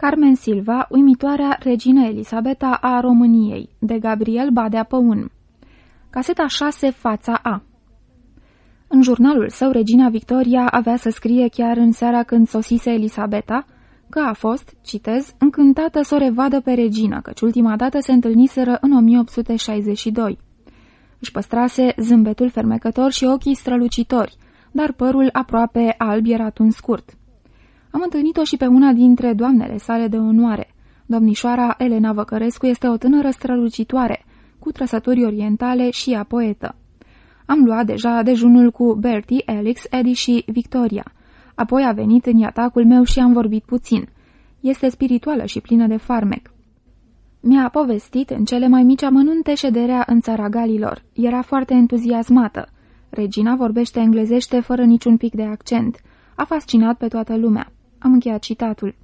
Carmen Silva, uimitoarea regină Elisabeta a României, de Gabriel Badea Păun. Caseta 6, fața A În jurnalul său, regina Victoria avea să scrie chiar în seara când sosise Elisabeta, că a fost, citez, încântată să o revadă pe regină, căci ultima dată se întâlniseră în 1862. Își păstrase zâmbetul fermecător și ochii strălucitori, dar părul aproape alb era un scurt. Am întâlnit-o și pe una dintre doamnele sale de onoare. Domnișoara Elena Văcărescu este o tânără strălucitoare, cu trăsături orientale și a poetă. Am luat deja dejunul cu Bertie, Alex, Eddie și Victoria. Apoi a venit în atacul meu și am vorbit puțin. Este spirituală și plină de farmec. Mi-a povestit în cele mai mici amănunte șederea în țara Galilor. Era foarte entuziasmată. Regina vorbește englezește fără niciun pic de accent. A fascinat pe toată lumea. Am încheiat citatul.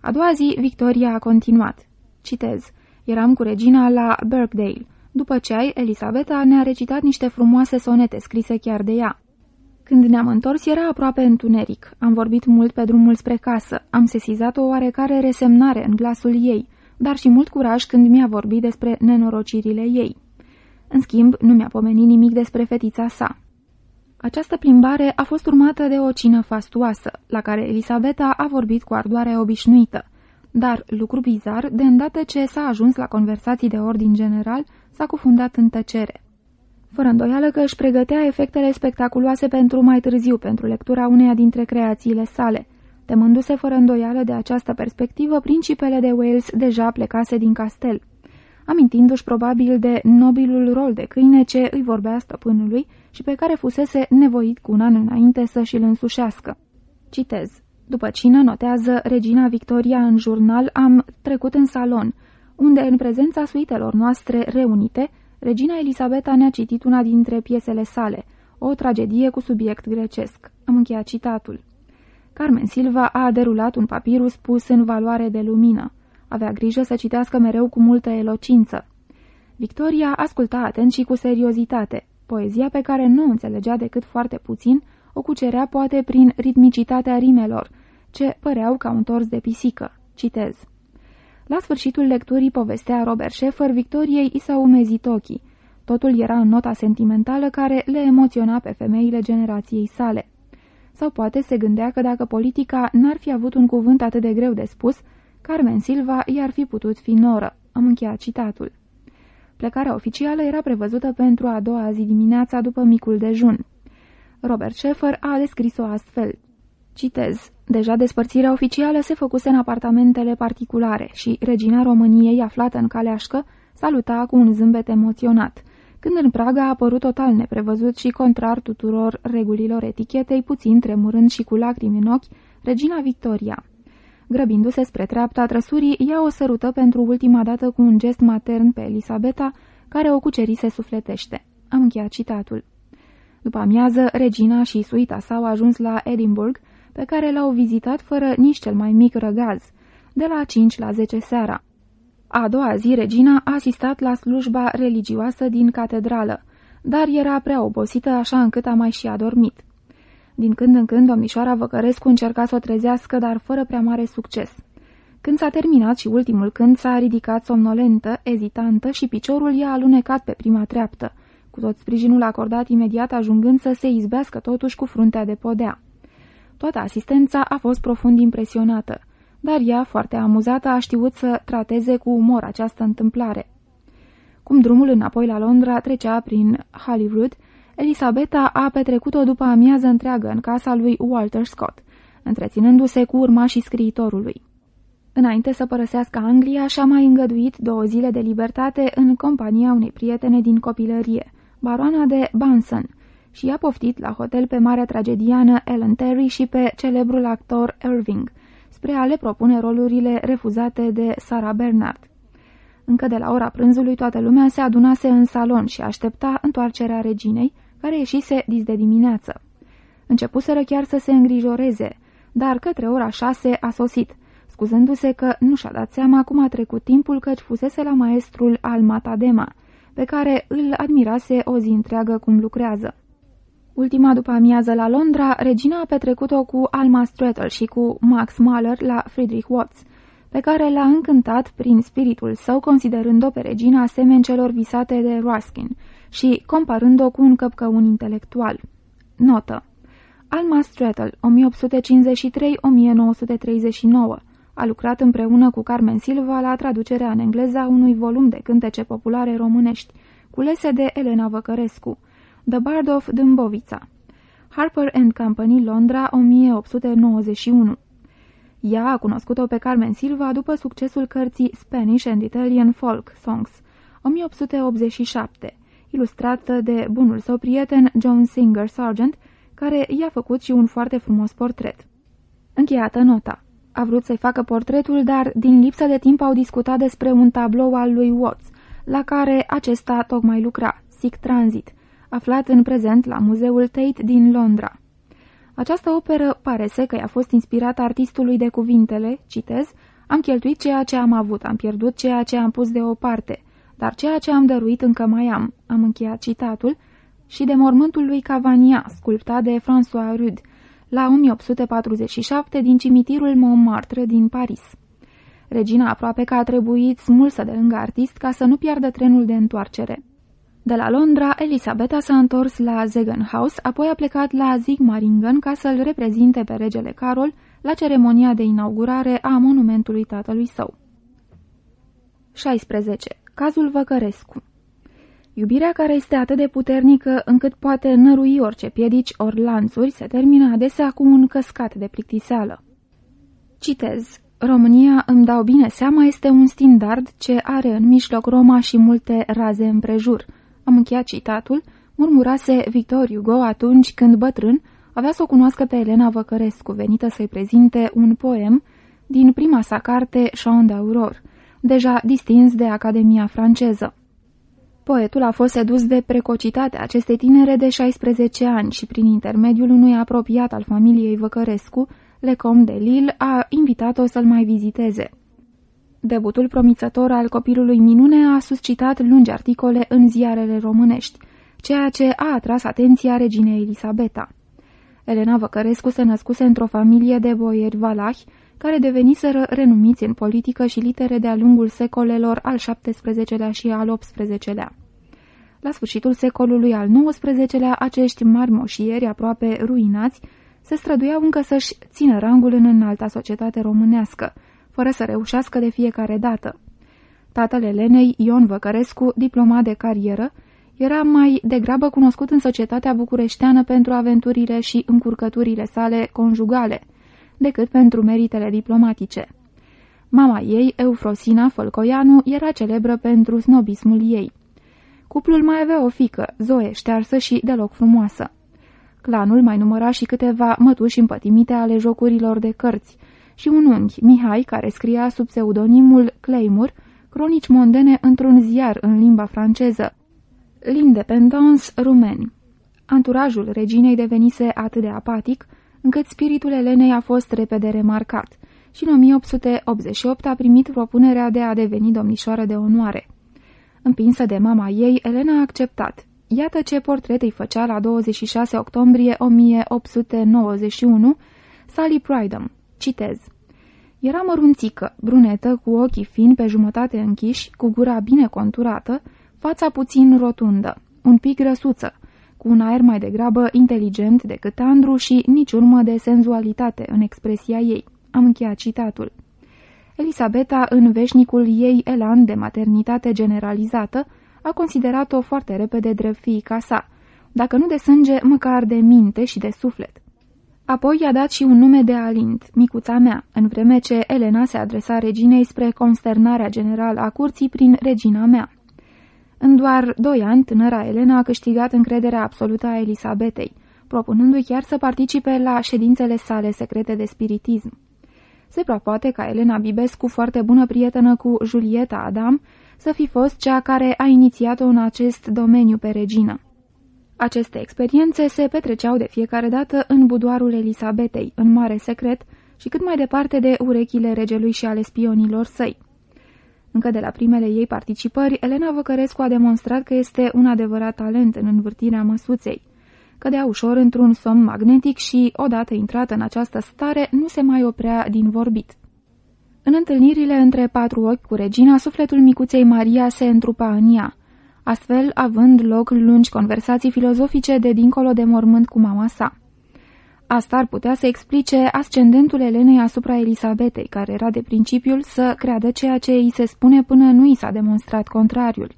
A doua zi, Victoria a continuat. Citez. Eram cu regina la Birkdale. După ceai, Elisabeta ne-a recitat niște frumoase sonete scrise chiar de ea. Când ne-am întors, era aproape întuneric. Am vorbit mult pe drumul spre casă. Am sesizat o oarecare resemnare în glasul ei, dar și mult curaj când mi-a vorbit despre nenorocirile ei. În schimb, nu mi-a pomenit nimic despre fetița sa. Această plimbare a fost urmată de o cină fastuoasă, la care Elisabeta a vorbit cu ardoare obișnuită. Dar, lucru bizar, de îndată ce s-a ajuns la conversații de ordin general, s-a cufundat în tăcere. Fără îndoială că își pregătea efectele spectaculoase pentru mai târziu, pentru lectura uneia dintre creațiile sale. Temându-se fără îndoială de această perspectivă, principele de Wales deja plecase din castel. Amintindu-și probabil de nobilul rol de câine ce îi vorbea stăpânului, și pe care fusese nevoit cu un an înainte să și-l însușească. Citez. După cină, notează Regina Victoria în jurnal, am trecut în salon, unde, în prezența suitelor noastre reunite, Regina Elisabeta ne-a citit una dintre piesele sale, o tragedie cu subiect grecesc. Am încheiat citatul. Carmen Silva a derulat un papirus pus în valoare de lumină. Avea grijă să citească mereu cu multă elocință. Victoria asculta atent și cu seriozitate. Poezia pe care nu o înțelegea decât foarte puțin, o cucerea poate prin ritmicitatea rimelor, ce păreau ca un tors de pisică. Citez. La sfârșitul lecturii povestea Robert Schaeffer, Victoriei i s-au umezit ochii. Totul era în nota sentimentală care le emoționa pe femeile generației sale. Sau poate se gândea că dacă politica n-ar fi avut un cuvânt atât de greu de spus, Carmen Silva i-ar fi putut fi noră. Am încheiat citatul. Plecarea oficială era prevăzută pentru a doua zi dimineața după micul dejun. Robert Schaeffer a descris-o astfel. Citez. Deja despărțirea oficială se făcuse în apartamentele particulare și regina României, aflată în caleașcă, saluta cu un zâmbet emoționat, când în Praga a apărut total neprevăzut și contrar tuturor regulilor etichetei, puțin tremurând și cu lacrimi în ochi, regina Victoria. Grăbindu-se spre treapta trăsurii, ea o sărută pentru ultima dată cu un gest matern pe Elisabeta, care o cucerise sufletește. Am încheiat citatul. După amiază, regina și suita s-au ajuns la Edinburgh, pe care l-au vizitat fără nici cel mai mic răgaz, de la 5 la 10 seara. A doua zi, regina a asistat la slujba religioasă din catedrală, dar era prea obosită așa încât a mai și adormit. Din când în când, domnișoara Văcărescu încerca să o trezească, dar fără prea mare succes. Când s-a terminat și ultimul când s-a ridicat somnolentă, ezitantă și piciorul i-a alunecat pe prima treaptă, cu tot sprijinul acordat imediat ajungând să se izbească totuși cu fruntea de podea. Toată asistența a fost profund impresionată, dar ea, foarte amuzată, a știut să trateze cu umor această întâmplare. Cum drumul înapoi la Londra trecea prin Hollywood, Elisabeta a petrecut o după amiază întreagă în casa lui Walter Scott, întreținându-se cu urmașii scriitorului. Înainte să părăsească Anglia, și-a mai îngăduit două zile de libertate în compania unei prietene din copilărie, baroana de Bunsen, și i-a poftit la hotel pe marea tragediană Ellen Terry și pe celebrul actor Irving, spre a le propune rolurile refuzate de Sarah Bernard. Încă de la ora prânzului toată lumea se adunase în salon și aștepta întoarcerea reginei, care ieșise dis de dimineață. Începuseră chiar să se îngrijoreze, dar către ora șase a sosit, scuzându-se că nu și-a dat seama cum a trecut timpul căci fusese la maestrul al Matadema, pe care îl admirase o zi întreagă cum lucrează. Ultima după amiază la Londra, regina a petrecut-o cu Alma Strattle și cu Max Mahler la Friedrich Watts, pe care l-a încântat prin spiritul său, considerând-o pe regina asemeni celor visate de Ruskin și comparând-o cu un căpcăun intelectual. Notă Alma Strattle, 1853-1939 a lucrat împreună cu Carmen Silva la traducerea în engleză a unui volum de cântece populare românești, culese de Elena Văcărescu, The Bard of Dâmbovița. Harper and Company, Londra, 1891. Ea a cunoscut-o pe Carmen Silva după succesul cărții Spanish and Italian Folk Songs, 1887, ilustrată de bunul său prieten John Singer Sargent, care i-a făcut și un foarte frumos portret. Încheiată nota. A vrut să-i facă portretul, dar din lipsă de timp au discutat despre un tablou al lui Watts, la care acesta tocmai lucra, Sick Transit, aflat în prezent la Muzeul Tate din Londra. Această operă pare să că i-a fost inspirată artistului de cuvintele, citez, am cheltuit ceea ce am avut, am pierdut ceea ce am pus deoparte, dar ceea ce am dăruit încă mai am, am încheiat citatul, și de mormântul lui Cavania, sculptat de François Rude, la 1847 din cimitirul Montmartre din Paris. Regina aproape că a trebuit smulsă de lângă artist ca să nu piardă trenul de întoarcere. De la Londra, Elisabeta s-a întors la Zegenhaus, apoi a plecat la Zigmaringen ca să-l reprezinte pe regele Carol la ceremonia de inaugurare a monumentului tatălui său. 16. Cazul Văcărescu Iubirea care este atât de puternică încât poate nărui orice piedici ori lanțuri se termină adesea cu un căscat de plictiseală. Citez. România, îmi dau bine seama, este un standard ce are în mijloc Roma și multe raze împrejur. Am încheiat citatul, murmurase Victor Hugo atunci când bătrân avea să o cunoască pe Elena Văcărescu, venită să-i prezinte un poem din prima sa carte Chant d'Aurore, deja distins de Academia franceză. Poetul a fost sedus de precocitatea acestei tinere de 16 ani și prin intermediul unui apropiat al familiei Văcărescu, Lecom de Lille a invitat-o să-l mai viziteze. Debutul promițător al copilului minune a suscitat lungi articole în ziarele românești, ceea ce a atras atenția reginei Elisabeta. Elena Văcărescu se născuse într-o familie de boieri valahi, care deveniseră renumiți în politică și litere de-a lungul secolelor al XVII-lea și al XVIII-lea. La sfârșitul secolului al XIX-lea, acești mari moșieri aproape ruinați se străduiau încă să-și țină rangul în înalta societate românească, fără să reușească de fiecare dată. Tatăl Elenei, Ion Văcărescu, diplomat de carieră, era mai degrabă cunoscut în societatea bucureșteană pentru aventurile și încurcăturile sale conjugale, decât pentru meritele diplomatice. Mama ei, Eufrosina Fălcoianu, era celebră pentru snobismul ei. Cuplul mai avea o fică, Zoe, ștearsă și deloc frumoasă. Clanul mai număra și câteva mătuși împătimite ale jocurilor de cărți și un unghi, Mihai, care scria sub pseudonimul Claymore, cronici mondene într-un ziar în limba franceză, L'Independence rumeni. Anturajul reginei devenise atât de apatic, încât spiritul Elenei a fost repede remarcat și în 1888 a primit propunerea de a deveni domnișoară de onoare. Împinsă de mama ei, Elena a acceptat. Iată ce portret îi făcea la 26 octombrie 1891 Sally Prydom. Citez. Era mărunțică, brunetă, cu ochii fini pe jumătate închiși, cu gura bine conturată, fața puțin rotundă, un pic grăsuță, cu un aer mai degrabă inteligent decât Andru și nici urmă de senzualitate în expresia ei. Am încheiat citatul. Elisabeta, în veșnicul ei elan de maternitate generalizată, a considerat-o foarte repede drept fiica sa, dacă nu de sânge, măcar de minte și de suflet. Apoi i-a dat și un nume de alint, micuța mea, în vreme ce Elena se adresa reginei spre consternarea generală a curții prin regina mea. În doar doi ani, tânăra Elena a câștigat încrederea absolută a Elisabetei, propunându-i chiar să participe la ședințele sale secrete de spiritism. Se prea poate ca Elena Bibescu, foarte bună prietenă cu Julieta Adam, să fi fost cea care a inițiat-o în acest domeniu pe regină. Aceste experiențe se petreceau de fiecare dată în budoarul Elisabetei, în mare secret, și cât mai departe de urechile regelui și ale spionilor săi. Încă de la primele ei participări, Elena Văcărescu a demonstrat că este un adevărat talent în învârtirea măsuței. Cădea ușor într-un somn magnetic și, odată intrată în această stare, nu se mai oprea din vorbit. În întâlnirile între patru ochi cu regina, sufletul micuței Maria se întrupa în ea, astfel având loc lungi conversații filozofice de dincolo de mormânt cu mama sa. Asta ar putea să explice ascendentul Elenei asupra Elisabetei, care era de principiul să creadă ceea ce îi se spune până nu i s-a demonstrat contrariul.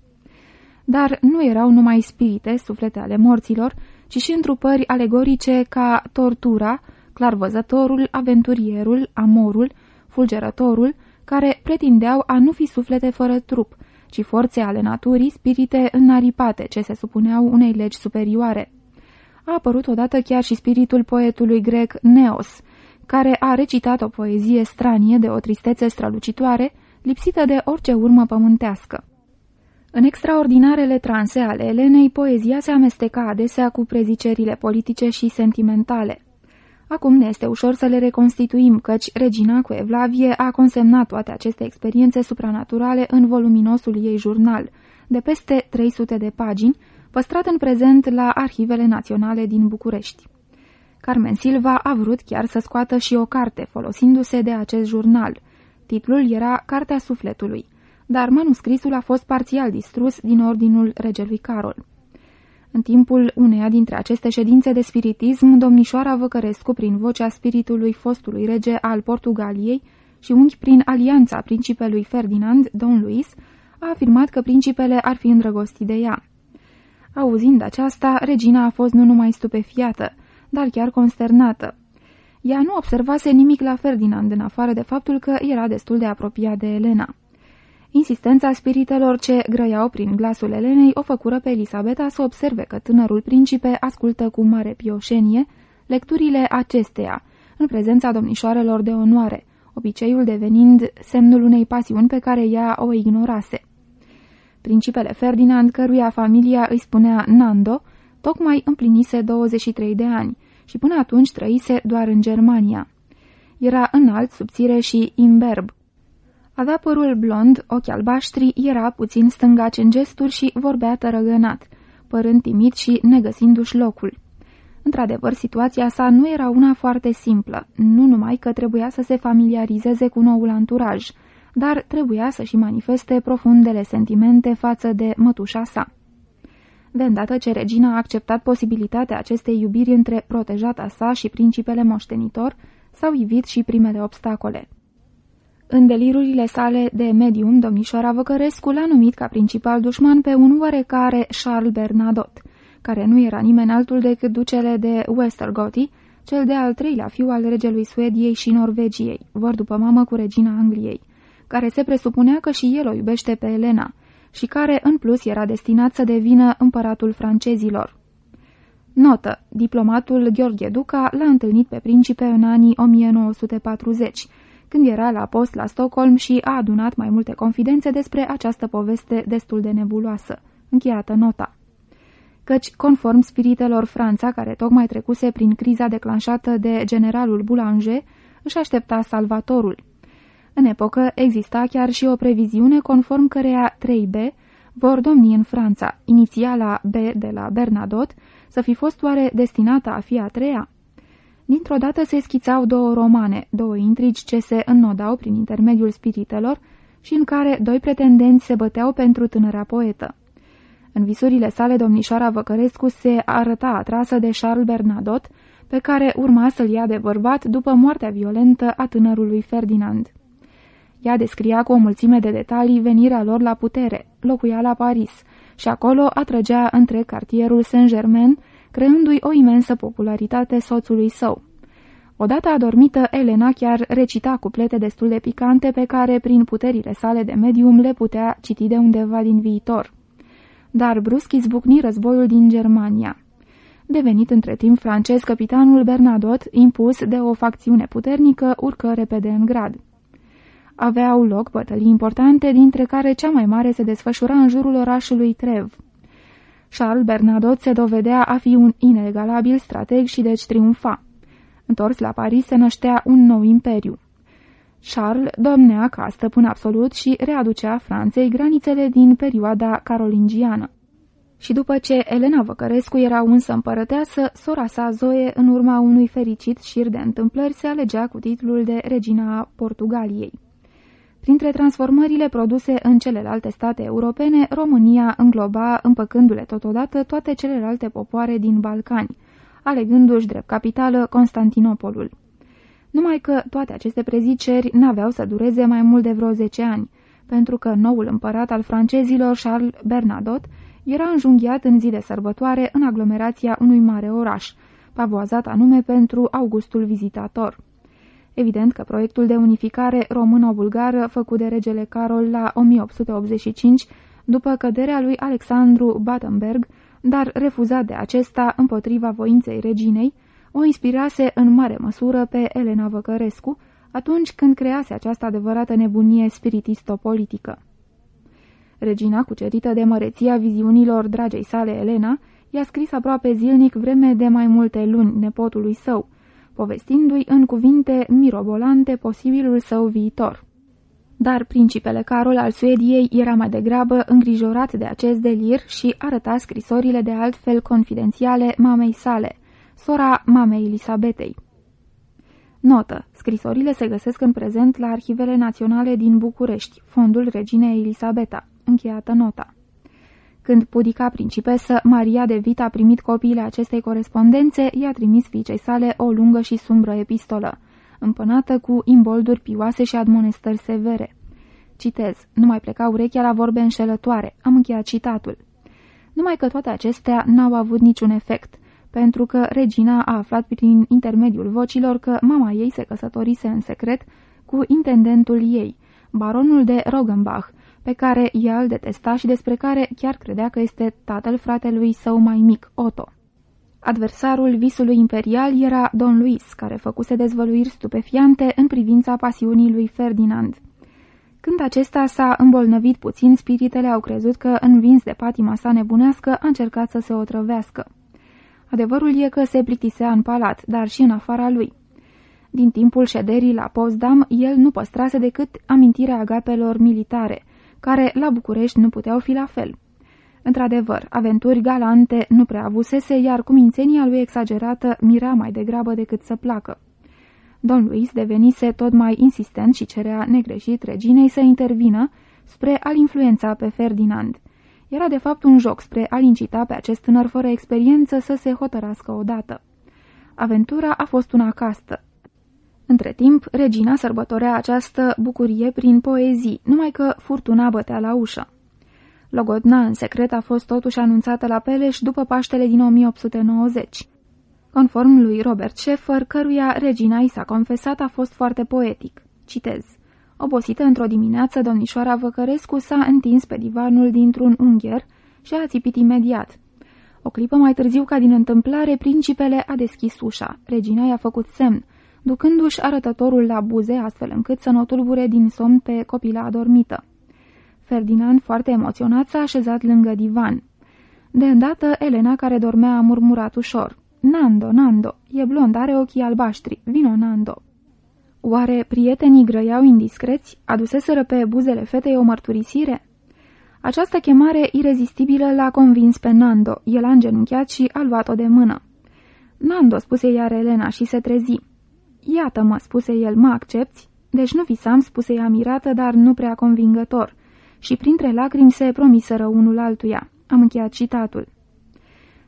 Dar nu erau numai spirite, suflete ale morților, ci și întrupări alegorice ca tortura, clarvăzătorul, aventurierul, amorul, fulgerătorul, care pretindeau a nu fi suflete fără trup, ci forțe ale naturii, spirite înaripate, ce se supuneau unei legi superioare. A apărut odată chiar și spiritul poetului grec Neos, care a recitat o poezie stranie de o tristețe strălucitoare, lipsită de orice urmă pământească. În extraordinarele transe ale Elenei, poezia se amesteca adesea cu prezicerile politice și sentimentale. Acum ne este ușor să le reconstituim, căci regina cu Evlavie a consemnat toate aceste experiențe supranaturale în voluminosul ei jurnal, de peste 300 de pagini, păstrat în prezent la Arhivele Naționale din București. Carmen Silva a vrut chiar să scoată și o carte, folosindu-se de acest jurnal. Titlul era Cartea Sufletului, dar manuscrisul a fost parțial distrus din ordinul regelui Carol. În timpul uneia dintre aceste ședințe de spiritism, domnișoara Văcărescu, prin vocea spiritului fostului rege al Portugaliei și unghi prin alianța principelui Ferdinand, Don Luis, a afirmat că principele ar fi îndrăgostit de ea. Auzind aceasta, regina a fost nu numai stupefiată, dar chiar consternată. Ea nu observase nimic la Ferdinand, în afară de faptul că era destul de apropiat de Elena. Insistența spiritelor ce grăiau prin glasul Elenei o făcură pe Elisabeta să observe că tânărul principe ascultă cu mare pioșenie lecturile acesteia, în prezența domnișoarelor de onoare, obiceiul devenind semnul unei pasiuni pe care ea o ignorase. Principele Ferdinand, căruia familia îi spunea Nando, tocmai împlinise 23 de ani și până atunci trăise doar în Germania. Era înalt, subțire și imberb, avea părul blond, ochi albaștri, era puțin stângaci în gesturi și vorbea tărăgănat, părând timid și negăsindu-și locul. Într-adevăr, situația sa nu era una foarte simplă, nu numai că trebuia să se familiarizeze cu noul anturaj, dar trebuia să și manifeste profundele sentimente față de mătușa sa. De îndată ce regina a acceptat posibilitatea acestei iubiri între protejata sa și principele moștenitor, s-au ivit și primele obstacole. În delirurile sale de medium, domnișoara Văcărescu l-a numit ca principal dușman pe un oarecare Charles Bernadotte, care nu era nimeni altul decât ducele de Westergothi, cel de-al treilea fiu al regelui Suediei și Norvegiei, vor după mamă cu regina Angliei, care se presupunea că și el o iubește pe Elena și care, în plus, era destinat să devină împăratul francezilor. Notă. Diplomatul Gheorghe Duca l-a întâlnit pe principe în anii 1940, când era la post la Stockholm și a adunat mai multe confidențe despre această poveste destul de nebuloasă. Încheiată nota. Căci, conform spiritelor Franța, care tocmai trecuse prin criza declanșată de generalul Boulanger, își aștepta salvatorul. În epocă exista chiar și o previziune conform căreia 3B vor domni în Franța, inițiala B de la Bernadotte, să fi fost oare destinată a fi a treia? Dintr-o dată se schițau două romane, două intrigi ce se înnodau prin intermediul spiritelor și în care doi pretendenți se băteau pentru tânăra poetă. În visurile sale, domnișoara Văcărescu se arăta atrasă de Charles Bernadotte, pe care urma să-l ia de bărbat după moartea violentă a tânărului Ferdinand. Ea descria cu o mulțime de detalii venirea lor la putere, locuia la Paris și acolo atrăgea între cartierul Saint-Germain, creându-i o imensă popularitate soțului său. Odată adormită, Elena chiar recita cuplete destul de picante pe care, prin puterile sale de medium, le putea citi de undeva din viitor. Dar brusc izbucni războiul din Germania. Devenit între timp francez, capitanul Bernadotte, impus de o facțiune puternică, urcă repede în grad. Aveau loc bătălii importante, dintre care cea mai mare se desfășura în jurul orașului Trev. Charles Bernadotte se dovedea a fi un inegalabil strateg și deci triumfa. Întors la Paris se năștea un nou imperiu. Charles domnea ca stăpân absolut și readucea Franței granițele din perioada carolingiană. Și după ce Elena Văcărescu era însă împărăteasă, sora sa Zoe, în urma unui fericit șir de întâmplări, se alegea cu titlul de regina Portugaliei. Printre transformările produse în celelalte state europene, România îngloba, împăcându-le totodată toate celelalte popoare din Balcani, alegându-și drept capitală Constantinopolul. Numai că toate aceste preziceri n-aveau să dureze mai mult de vreo 10 ani, pentru că noul împărat al francezilor, Charles Bernadotte, era înjunghiat în zi de sărbătoare în aglomerația unui mare oraș, pavoazat anume pentru Augustul Vizitator. Evident că proiectul de unificare română-bulgară făcut de regele Carol la 1885, după căderea lui Alexandru Battenberg, dar refuzat de acesta împotriva voinței reginei, o inspirase în mare măsură pe Elena Văcărescu, atunci când crease această adevărată nebunie spiritisto-politică. Regina, cucerită de măreția viziunilor dragei sale Elena, i-a scris aproape zilnic vreme de mai multe luni nepotului său, povestindu-i în cuvinte mirobolante posibilul său viitor. Dar principele Carol al Suediei era mai degrabă îngrijorat de acest delir și arăta scrisorile de altfel confidențiale mamei sale, sora mamei Elisabetei. Notă. Scrisorile se găsesc în prezent la Arhivele Naționale din București, fondul reginei Elisabeta. Încheiată nota. Când pudica principesă, Maria de Vit a primit copiile acestei corespondențe, i-a trimis fiicei sale o lungă și sumbră epistolă, împănată cu imbolduri pioase și admonestări severe. Citez, nu mai pleca urechea la vorbe înșelătoare, am încheiat citatul. Numai că toate acestea n-au avut niciun efect, pentru că regina a aflat prin intermediul vocilor că mama ei se căsătorise în secret cu intendentul ei, baronul de Rogenbach, pe care ea îl detesta și despre care chiar credea că este tatăl fratelui său mai mic, Otto. Adversarul visului imperial era Don Luis, care făcuse dezvăluiri stupefiante în privința pasiunii lui Ferdinand. Când acesta s-a îmbolnăvit puțin, spiritele au crezut că, învins de patima sa nebunească, a încercat să se otrăvească. Adevărul e că se plictisea în palat, dar și în afara lui. Din timpul șederii la Potsdam, el nu păstrase decât amintirea agapelor militare, care la București nu puteau fi la fel. Într-adevăr, aventuri galante nu prea avusese, iar cumințenia lui exagerată mira mai degrabă decât să placă. Don Luis devenise tot mai insistent și cerea negreșit reginei să intervină spre a-l influența pe Ferdinand. Era de fapt un joc spre a-l incita pe acest tânăr fără experiență să se hotărască odată. Aventura a fost una castă, între timp, regina sărbătorea această bucurie prin poezii, numai că furtuna bătea la ușă. Logodna în secret a fost totuși anunțată la Peleș după Paștele din 1890. Conform lui Robert Schaeffer, căruia regina i s-a confesat, a fost foarte poetic. Citez. Obosită într-o dimineață, domnișoara Văcărescu s-a întins pe divanul dintr-un ungher și a țipit imediat. O clipă mai târziu, ca din întâmplare, principele a deschis ușa. Regina i-a făcut semn ducându-și arătătorul la buze, astfel încât să nu tulbure din somn pe copila adormită. Ferdinand, foarte emoționat, s-a așezat lângă divan. De îndată, Elena, care dormea, a murmurat ușor. Nando, Nando, e blond, are ochii albaștri, vino, Nando." Oare prietenii grăiau indiscreți? Aduseseră pe buzele fetei o mărturisire? Această chemare irezistibilă l-a convins pe Nando. El a îngenunchiat și a luat-o de mână. Nando, spuse iar Elena și se trezi. Iată-mă, spuse el, mă accepti? Deci nu visam, spuse ea mirată, dar nu prea convingător. Și printre lacrimi se promiseră unul altuia. Am încheiat citatul.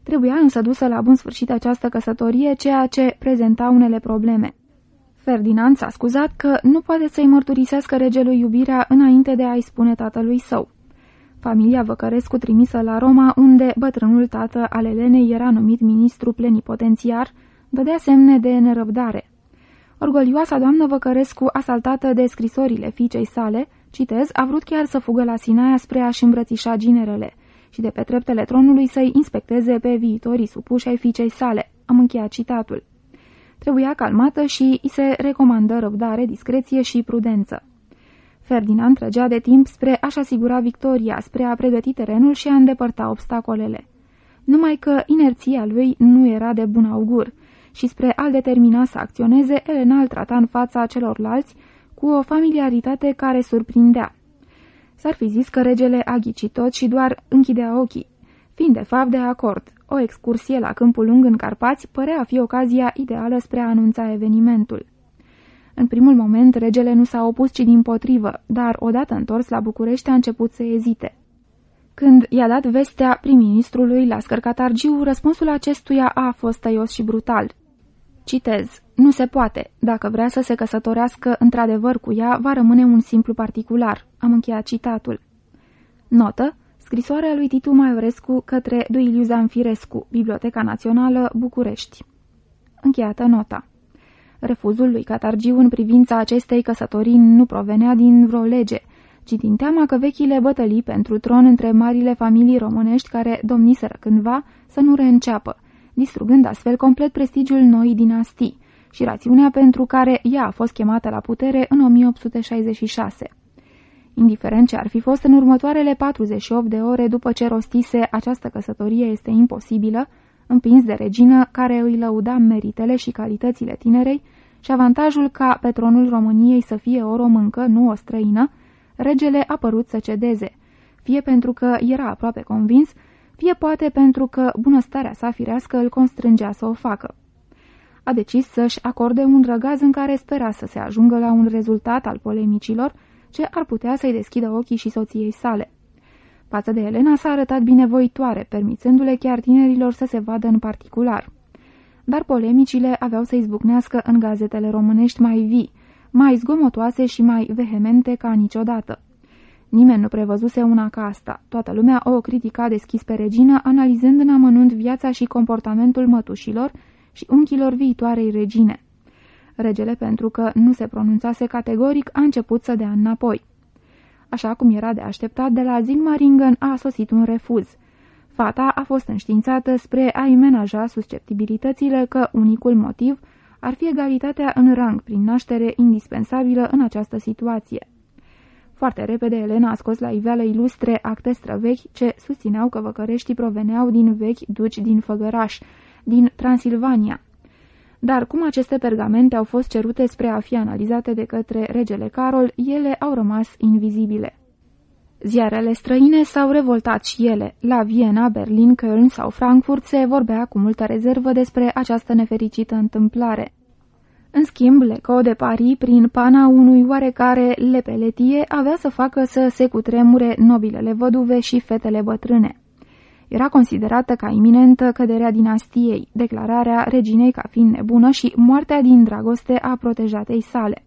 Trebuia însă dusă la bun sfârșit această căsătorie, ceea ce prezenta unele probleme. Ferdinand s-a scuzat că nu poate să-i mărturisească regelui iubirea înainte de a-i spune tatălui său. Familia Văcărescu trimisă la Roma, unde bătrânul tată al Elenei era numit ministru plenipotențiar, dădea semne de nerăbdare. Orgolioasa doamnă Văcărescu, asaltată de scrisorile fiicei sale, citez, a vrut chiar să fugă la Sinaia spre a-și îmbrățișa ginerele și de pe treptele tronului să-i inspecteze pe viitorii supuși ai fiicei sale. Am încheiat citatul. Trebuia calmată și îi se recomandă răbdare, discreție și prudență. Ferdinand trăgea de timp spre a-și asigura victoria, spre a pregăti terenul și a îndepărta obstacolele. Numai că inerția lui nu era de bun augur și spre a-l determina să acționeze, Elena îl trata în fața celorlalți cu o familiaritate care surprindea. S-ar fi zis că regele a ghicit tot și doar închidea ochii. Fiind de fapt de acord, o excursie la Câmpul Lung în Carpați părea a fi ocazia ideală spre a anunța evenimentul. În primul moment, regele nu s-a opus, ci din potrivă, dar odată întors la București a început să ezite. Când i-a dat vestea prim-ministrului la scărcatargiu, răspunsul acestuia a fost tăios și brutal. Citez. Nu se poate. Dacă vrea să se căsătorească într-adevăr cu ea, va rămâne un simplu particular. Am încheiat citatul. Notă. Scrisoarea lui Titu Maiorescu către Duiliu Zanfirescu, Biblioteca Națională, București. Încheiată nota. Refuzul lui Catargiu în privința acestei căsătorii nu provenea din vreo lege, ci din teama că vechile bătălii pentru tron între marile familii românești care domniseră cândva să nu reînceapă, distrugând astfel complet prestigiul noii dinastii și rațiunea pentru care ea a fost chemată la putere în 1866. Indiferent ce ar fi fost în următoarele 48 de ore după ce rostise această căsătorie este imposibilă, împins de regină care îi lăuda meritele și calitățile tinerei și avantajul ca pe tronul României să fie o româncă, nu o străină, regele a părut să cedeze, fie pentru că era aproape convins, fie poate pentru că bunăstarea sa firească îl constrângea să o facă. A decis să-și acorde un răgaz în care spera să se ajungă la un rezultat al polemicilor ce ar putea să-i deschidă ochii și soției sale. Față de Elena s-a arătat binevoitoare, permițându-le chiar tinerilor să se vadă în particular. Dar polemicile aveau să izbucnească în gazetele românești mai vii, mai zgomotoase și mai vehemente ca niciodată. Nimeni nu prevăzuse una ca asta. Toată lumea o critica deschis pe regină, analizând în amănunt viața și comportamentul mătușilor și unchilor viitoarei regine. Regele, pentru că nu se pronunțase categoric, a început să dea înapoi. Așa cum era de așteptat, de la Zingmaringen a sosit un refuz. Fata a fost înștiințată spre a-i menaja susceptibilitățile că unicul motiv ar fi egalitatea în rang prin naștere indispensabilă în această situație. Foarte repede Elena a scos la iveală ilustre acte străvechi ce susțineau că văcăreștii proveneau din vechi duci din Făgăraș, din Transilvania. Dar cum aceste pergamente au fost cerute spre a fi analizate de către regele Carol, ele au rămas invizibile. Ziarele străine s-au revoltat și ele. La Viena, Berlin, Köln sau Frankfurt se vorbea cu multă rezervă despre această nefericită întâmplare. În schimb, Leco de Paris, prin pana unui oarecare lepeletie, avea să facă să se cutremure nobilele văduve și fetele bătrâne. Era considerată ca iminentă căderea dinastiei, declararea reginei ca fiind nebună și moartea din dragoste a protejatei sale.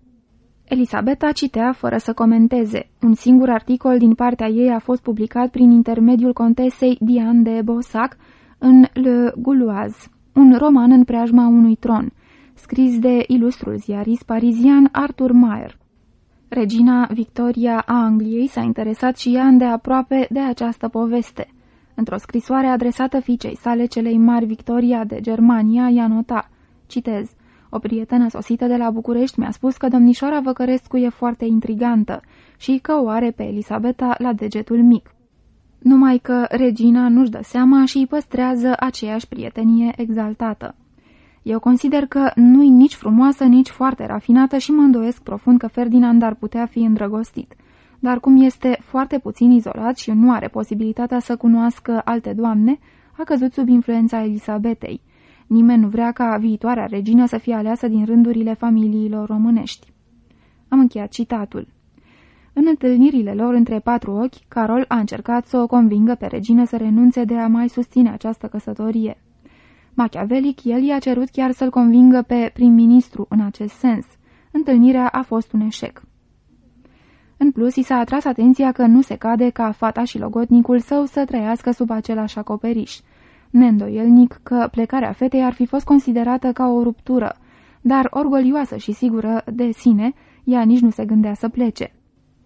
Elisabeta citea fără să comenteze. Un singur articol din partea ei a fost publicat prin intermediul contesei Diane de Bossac în Le Gouloise, un roman în preajma unui tron, scris de ilustrul ziarist parizian Arthur Mayer. Regina Victoria a Angliei s-a interesat și ea îndeaproape de această poveste. Într-o scrisoare adresată fiicei sale celei mari Victoria de Germania, i-a nota, citez, o prietenă sosită de la București mi-a spus că domnișoara Văcărescu e foarte intrigantă și că o are pe Elisabeta la degetul mic. Numai că regina nu-și dă seama și îi păstrează aceeași prietenie exaltată. Eu consider că nu-i nici frumoasă, nici foarte rafinată și mă îndoiesc profund că Ferdinand ar putea fi îndrăgostit. Dar cum este foarte puțin izolat și nu are posibilitatea să cunoască alte doamne, a căzut sub influența Elisabetei. Nimeni nu vrea ca viitoarea regină să fie aleasă din rândurile familiilor românești. Am încheiat citatul. În întâlnirile lor între patru ochi, Carol a încercat să o convingă pe regină să renunțe de a mai susține această căsătorie. Machiavelic, el i-a cerut chiar să-l convingă pe prim-ministru în acest sens. Întâlnirea a fost un eșec. În plus, i s-a atras atenția că nu se cade ca fata și logotnicul său să trăiască sub același acoperiș. Neîndoielnic că plecarea fetei ar fi fost considerată ca o ruptură, dar orgolioasă și sigură de sine, ea nici nu se gândea să plece.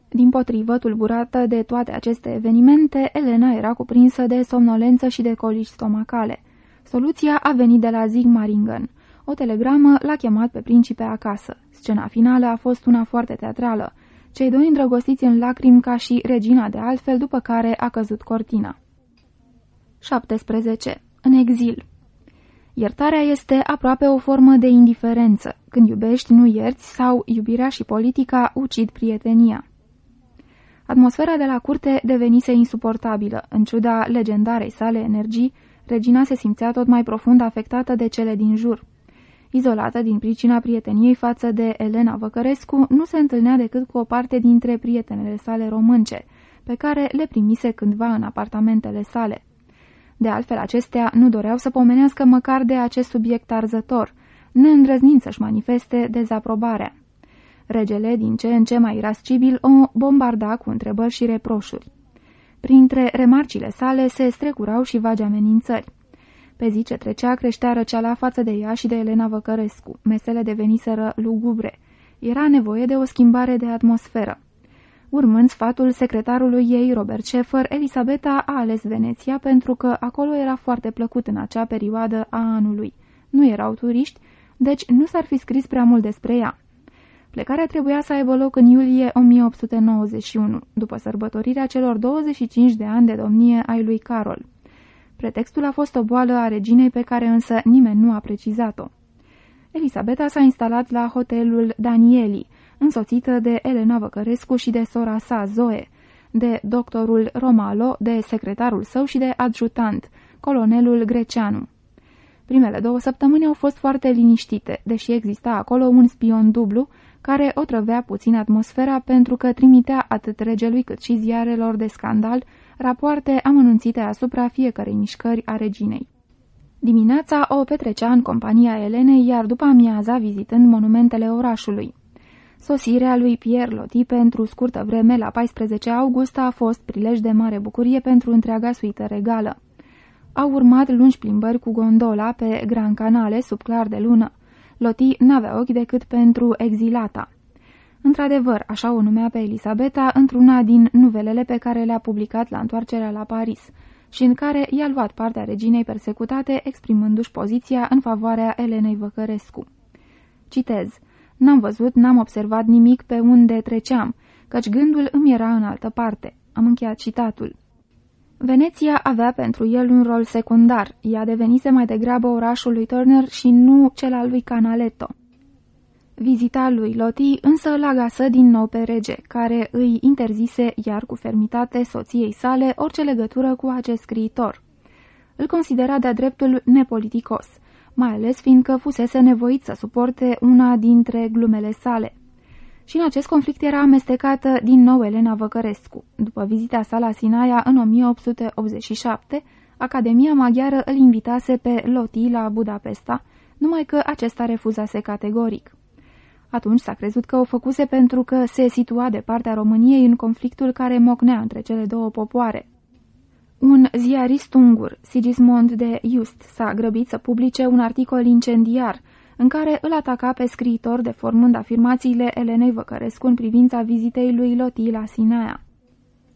Din potrivă, tulburată de toate aceste evenimente, Elena era cuprinsă de somnolență și de colici stomacale. Soluția a venit de la Zigmaringen. O telegramă l-a chemat pe principe acasă. Scena finală a fost una foarte teatrală. Cei doi îndrăgostiți în lacrimi ca și regina de altfel, după care a căzut cortina. 17. În exil Iertarea este aproape o formă de indiferență. Când iubești, nu ierți sau iubirea și politica ucid prietenia. Atmosfera de la curte devenise insuportabilă. În ciuda legendarei sale energii, regina se simțea tot mai profund afectată de cele din jur. Izolată din pricina prieteniei față de Elena Văcărescu, nu se întâlnea decât cu o parte dintre prietenele sale românce, pe care le primise cândva în apartamentele sale. De altfel, acestea nu doreau să pomenească măcar de acest subiect arzător, neîndrăznind să-și manifeste dezaprobarea. Regele, din ce în ce mai irascibil, o bombarda cu întrebări și reproșuri. Printre remarcile sale se strecurau și vagi amenințări. Pe zi ce trecea, creștea răceala față de ea și de Elena Văcărescu. Mesele deveniseră lugubre. Era nevoie de o schimbare de atmosferă. Urmând sfatul secretarului ei, Robert Schaeffer, Elisabeta a ales Veneția pentru că acolo era foarte plăcut în acea perioadă a anului. Nu erau turiști, deci nu s-ar fi scris prea mult despre ea. Plecarea trebuia să aibă loc în iulie 1891, după sărbătorirea celor 25 de ani de domnie ai lui Carol. Pretextul a fost o boală a reginei pe care însă nimeni nu a precizat-o. Elisabeta s-a instalat la hotelul Danieli, însoțită de Elena Văcărescu și de sora sa, Zoe, de doctorul Romalo, de secretarul său și de adjutant, colonelul Greceanu. Primele două săptămâni au fost foarte liniștite, deși exista acolo un spion dublu care o trăvea puțin atmosfera pentru că trimitea atât regelui cât și ziarelor de scandal rapoarte amănunțite asupra fiecărei mișcări a reginei. Dimineața o petrecea în compania Elenei, iar după amiaza vizitând monumentele orașului. Sosirea lui Pierre Loti pentru scurtă vreme la 14 august a fost prilej de mare bucurie pentru întreaga suită regală. Au urmat lungi plimbări cu gondola pe Gran Canale sub clar de lună. Loti n-avea ochi decât pentru exilata. Într-adevăr, așa o numea pe Elisabeta într-una din nuvelele pe care le-a publicat la întoarcerea la Paris și în care i-a luat partea reginei persecutate exprimându-și poziția în favoarea Elenei Văcărescu. Citez. N-am văzut, n-am observat nimic pe unde treceam, căci gândul îmi era în altă parte. Am încheiat citatul. Veneția avea pentru el un rol secundar. Ea devenise mai degrabă orașul lui Turner și nu cel al lui Canaletto. Vizita lui Loti însă îl agasă din nou pe rege, care îi interzise iar cu fermitate soției sale orice legătură cu acest scriitor. Îl considera de-a dreptul nepoliticos, mai ales fiindcă fusese nevoit să suporte una dintre glumele sale. Și în acest conflict era amestecată din nou Elena Văcărescu. După vizita sa la Sinaia în 1887, Academia Maghiară îl invitase pe Loti la Budapesta, numai că acesta refuzase categoric. Atunci s-a crezut că o făcuse pentru că se situa de partea României în conflictul care mocnea între cele două popoare. Un ziarist ungur, Sigismond de Just, s-a grăbit să publice un articol incendiar în care îl ataca pe scriitor deformând afirmațiile Elenei Văcărescu în privința vizitei lui Loti la Sinaia.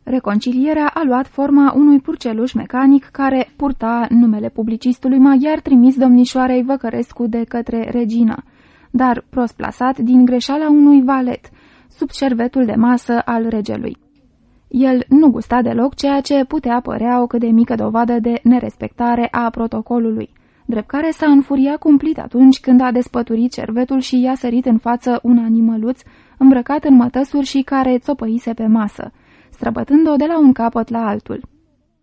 Reconcilierea a luat forma unui purceluș mecanic care purta numele publicistului maghiar trimis domnișoarei Văcărescu de către regina, dar prost plasat din greșeala unui valet, sub șervetul de masă al regelui. El nu gusta deloc ceea ce putea părea o cât de mică dovadă de nerespectare a protocolului, drept care s-a înfuriat cumplit atunci când a despăturit cervetul și i-a sărit în față un animăluț îmbrăcat în mătăsuri și care țopăise pe masă, străbătând-o de la un capăt la altul.